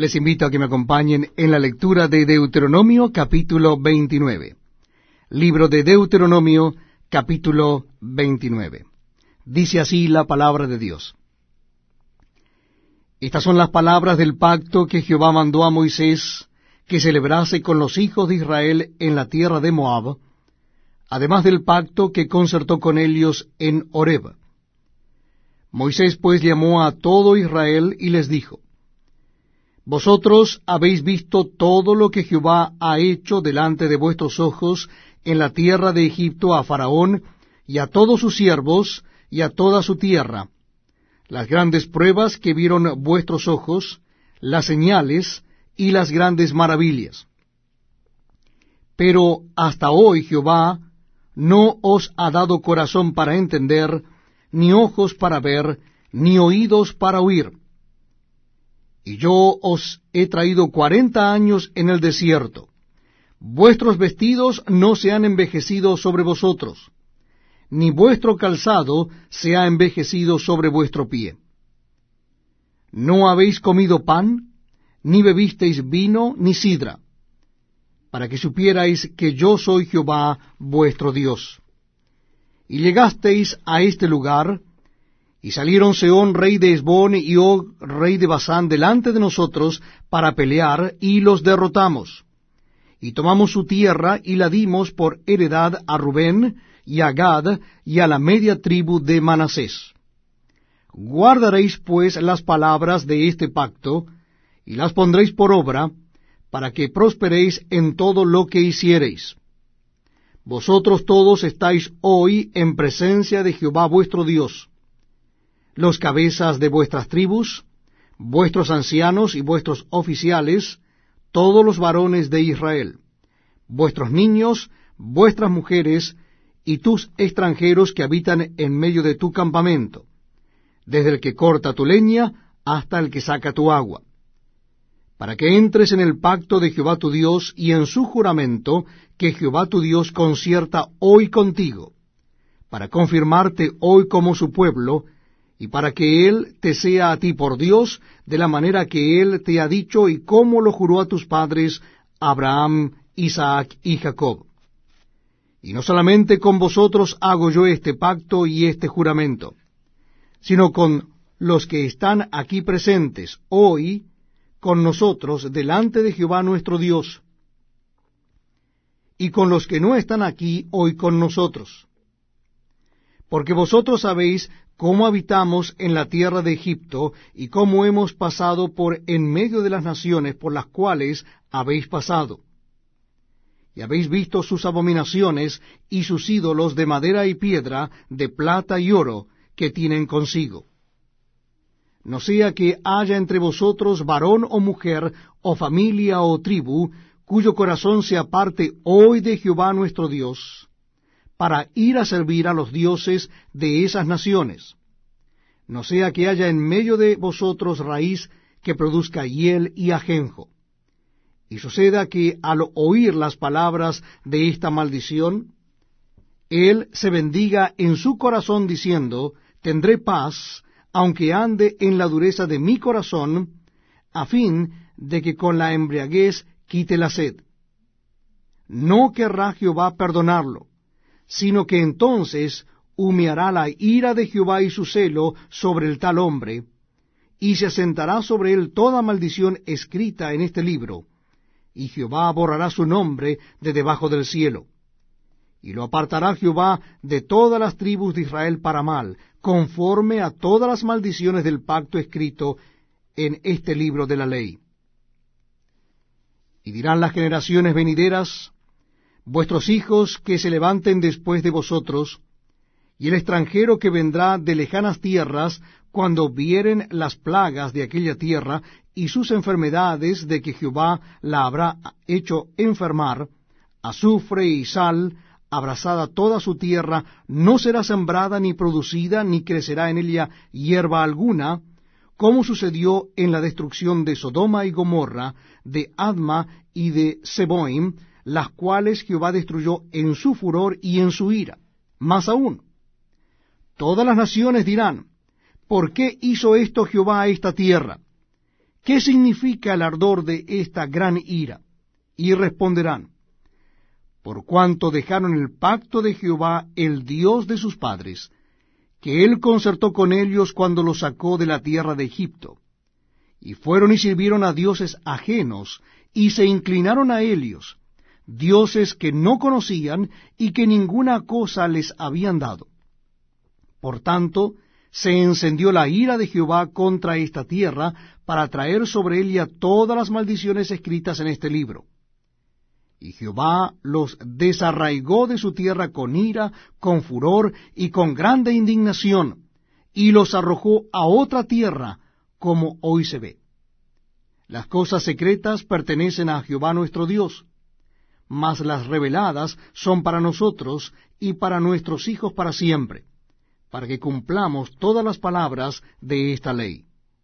Les invito a que me acompañen en la lectura de Deuteronomio capítulo 29. Libro de Deuteronomio capítulo 29. Dice así la palabra de Dios. Estas son las palabras del pacto que Jehová mandó a Moisés que celebrase con los hijos de Israel en la tierra de Moab, además del pacto que concertó con ellos en Horeb. Moisés pues llamó a todo Israel y les dijo, Vosotros habéis visto todo lo que Jehová ha hecho delante de vuestros ojos en la tierra de Egipto a Faraón y a todos sus siervos y a toda su tierra, las grandes pruebas que vieron vuestros ojos, las señales y las grandes maravillas. Pero hasta hoy Jehová no os ha dado corazón para entender, ni ojos para ver, ni oídos para oír. Y yo os he traído cuarenta años en el desierto. Vuestros vestidos no se han envejecido sobre vosotros, ni vuestro calzado se ha envejecido sobre vuestro pie. No habéis comido pan, ni bebisteis vino, ni sidra para que supierais que yo soy Jehová vuestro Dios. Y llegasteis a este lugar, y salieron Seón, rey de Esbón, y Og, rey de Basán, delante de nosotros, para pelear, y los derrotamos. Y tomamos su tierra, y la dimos por heredad a Rubén, y a Gad, y a la media tribu de Manasés. Guardaréis pues las palabras de este pacto, y las pondréis por obra, para que prosperéis en todo lo que hiciereis. Vosotros todos estáis hoy en presencia de Jehová vuestro Dios, los cabezas de vuestras tribus, vuestros ancianos y vuestros oficiales, todos los varones de Israel, vuestros niños, vuestras mujeres, y tus extranjeros que habitan en medio de tu campamento, desde el que corta tu leña hasta el que saca tu agua. Para que entres en el pacto de Jehová tu Dios y en su juramento que Jehová tu Dios concierta hoy contigo, para confirmarte hoy como su pueblo, y para que Él te sea a ti por Dios, de la manera que Él te ha dicho y como lo juró a tus padres, Abraham, Isaac y Jacob. Y no solamente con vosotros hago yo este pacto y este juramento, sino con los que están aquí presentes hoy, con nosotros delante de Jehová nuestro Dios, y con los que no están aquí hoy con nosotros. Porque vosotros sabéis cómo habitamos en la tierra de Egipto, y cómo hemos pasado por en medio de las naciones por las cuales habéis pasado. Y habéis visto sus abominaciones y sus ídolos de madera y piedra, de plata y oro, que tienen consigo no sea que haya entre vosotros varón o mujer, o familia o tribu, cuyo corazón se aparte hoy de Jehová nuestro Dios, para ir a servir a los dioses de esas naciones. No sea que haya en medio de vosotros raíz que produzca hiel y ajenjo. Y suceda que al oír las palabras de esta maldición, él se bendiga en su corazón diciendo, tendré paz, aunque ande en la dureza de mi corazón, a fin de que con la embriaguez quite la sed. No querrá Jehová perdonarlo, sino que entonces humeará la ira de Jehová y su celo sobre el tal hombre, y se asentará sobre él toda maldición escrita en este libro, y Jehová borrará su nombre de debajo del cielo. Y lo apartará Jehová de todas las tribus de Israel para mal, conforme a todas las maldiciones del pacto escrito en este libro de la ley. Y dirán las generaciones venideras, vuestros hijos que se levanten después de vosotros, y el extranjero que vendrá de lejanas tierras, cuando vieren las plagas de aquella tierra y sus enfermedades de que Jehová la habrá hecho enfermar, azufre y sal, abrazada toda su tierra, no será sembrada ni producida, ni crecerá en ella hierba alguna, como sucedió en la destrucción de Sodoma y Gomorra, de Adma y de Seboim, las cuales Jehová destruyó en su furor y en su ira. Más aún, todas las naciones dirán, ¿por qué hizo esto Jehová a esta tierra? ¿qué significa el ardor de esta gran ira? Y responderán, por cuanto dejaron el pacto de Jehová, el Dios de sus padres, que él concertó con ellos cuando los sacó de la tierra de Egipto, y fueron y sirvieron a dioses ajenos, y se inclinaron a ellos, dioses que no conocían y que ninguna cosa les habían dado. Por tanto, se encendió la ira de Jehová contra esta tierra para traer sobre ella todas las maldiciones escritas en este libro. Y Jehová los desarraigó de su tierra con ira, con furor y con grande indignación, y los arrojó a otra tierra, como hoy se ve. Las cosas secretas pertenecen a Jehová nuestro Dios, mas las reveladas son para nosotros y para nuestros hijos para siempre, para que cumplamos todas las palabras de esta ley.